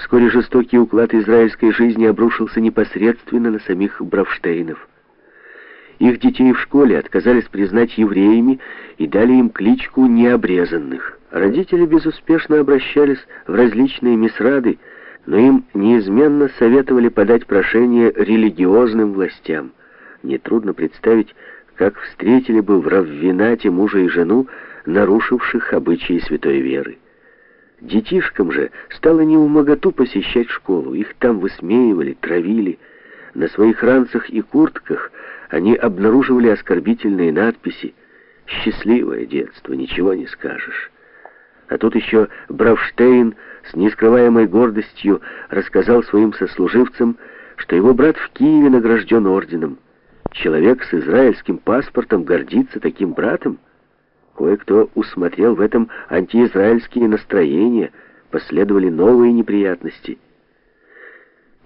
Вскоре жестокий уклад израильской жизни обрушился непосредственно на самих Бравштейнов. Их детей в школе отказались признать евреями и дали им кличку «необрезанных». Родители безуспешно обращались в различные мисрады, но им неизменно советовали подать прошение религиозным властям. Нетрудно представить, как встретили бы в Раввинате мужа и жену, нарушивших обычаи святой веры. Детишкам же стало не умоготу посещать школу, их там высмеивали, травили. На своих ранцах и куртках они обнаруживали оскорбительные надписи «Счастливое детство, ничего не скажешь». А тут еще Бравштейн с нескрываемой гордостью рассказал своим сослуживцам, что его брат в Киеве награжден орденом. Человек с израильским паспортом гордится таким братом? Кое-кто усмотрел в этом антиизраильские настроения, последовали новые неприятности.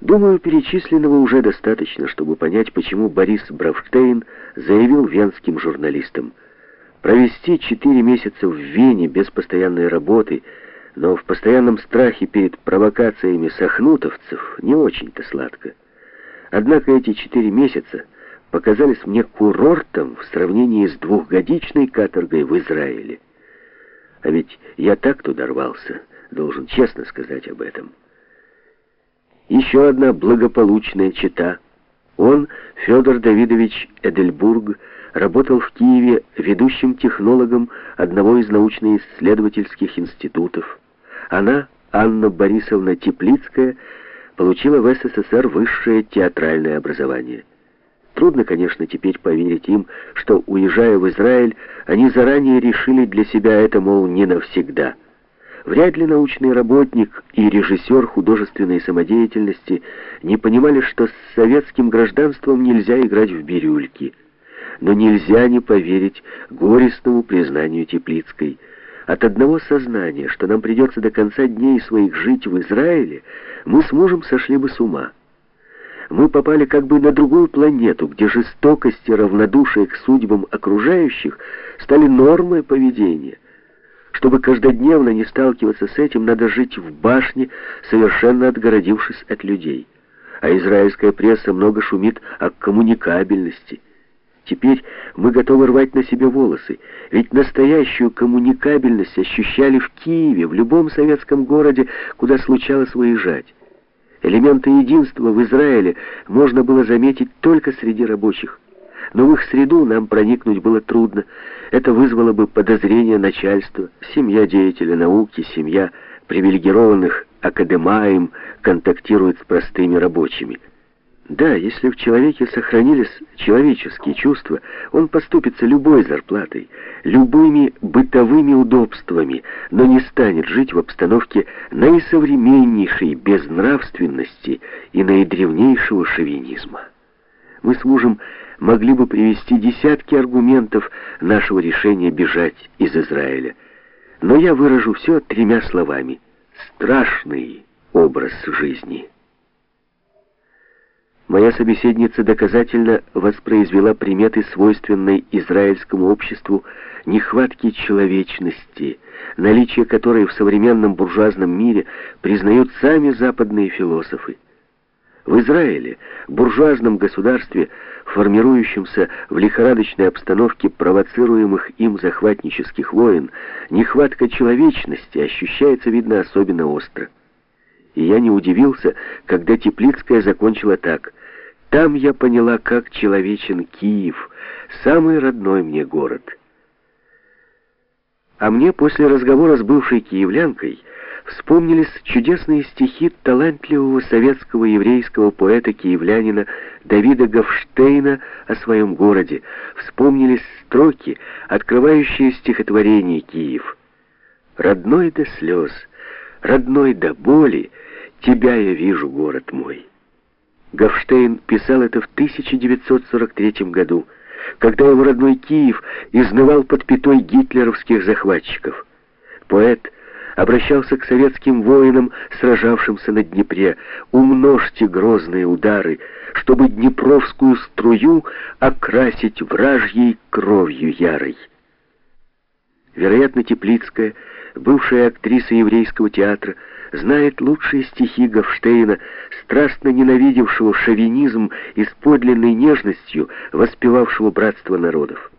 Думаю, перечисленного уже достаточно, чтобы понять, почему Борис Бравштейн заявил венским журналистам – Провести четыре месяца в Вене без постоянной работы, но в постоянном страхе перед провокациями сахнутовцев не очень-то сладко. Однако эти четыре месяца показались мне курортом в сравнении с двухгодичной каторгой в Израиле. А ведь я так туда рвался, должен честно сказать об этом. Еще одна благополучная чита. Он, Федор Давидович Эдельбург, работал в Киеве ведущим технологом одного из научно-исследовательских институтов. Она, Анна Борисовна Теплицкая, получила в СССР высшее театральное образование. Трудно, конечно, теперь поверить им, что, уезжая в Израиль, они заранее решили для себя это, мол, не навсегда. Вряд ли научный работник и режиссер художественной самодеятельности не понимали, что с советским гражданством нельзя играть в бирюльки – но нельзя не поверить горестному признанию Теплицкой. От одного сознания, что нам придется до конца дней своих жить в Израиле, мы с мужем сошли бы с ума. Мы попали как бы на другую планету, где жестокость и равнодушие к судьбам окружающих стали нормой поведения. Чтобы каждодневно не сталкиваться с этим, надо жить в башне, совершенно отгородившись от людей. А израильская пресса много шумит о коммуникабельности – Теперь мы готовы рвать на себе волосы, ведь настоящую коммуникабельность ощущали в Киеве, в любом советском городе, куда случалось выезжать. Элементы единства в Израиле можно было заметить только среди рабочих. Но в их среду нам проникнуть было трудно. Это вызвало бы подозрение начальства. Семья деятеля науки, семья привилегированных академаем контактирует с простыми рабочими. Да, если в человеке сохранились человеческие чувства, он поступится любой зарплатой, любыми бытовыми удобствами, но не станет жить в обстановке наисовременнейшей безнравственности и наидревнейшего шовинизма. Мы с мужем могли бы привести десятки аргументов нашего решения бежать из Израиля, но я выражу все тремя словами. Страшный образ жизни. Моя собеседница доказательно воспроизвела приметы свойственной израильскому обществу нехватки человечности, наличие которой в современном буржуазном мире признают сами западные философы. В Израиле, буржуазном государстве, формирующемся в лихорадочной обстановке провоцируемых им захватнических войн, нехватка человечности ощущается, видно, особенно остро. И я не удивился, когда Теплицкая закончила так. Там я поняла, как человечен Киев, самый родной мне город. А мне после разговора с бывшей киевлянкой вспомнились чудесные стихи талантливого советского еврейского поэта-киевлянина Давида Гофштейна о своем городе. Вспомнились строки, открывающие стихотворение «Киев». «Родной до слез, родной до боли, Тебя я вижу, город мой. Гофштейн писал это в 1943 году, когда его родной Киев изнывал под пятой гитлеровских захватчиков. Поэт обращался к советским воинам, сражавшимся на Днепре. «Умножьте грозные удары, чтобы днепровскую струю окрасить вражьей кровью ярой». Вероятно, Теплицкая бывшая актриса еврейского театра, знает лучшие стихи Гофштейна, страстно ненавидевшего шовинизм и с подлинной нежностью воспевавшего братство народов.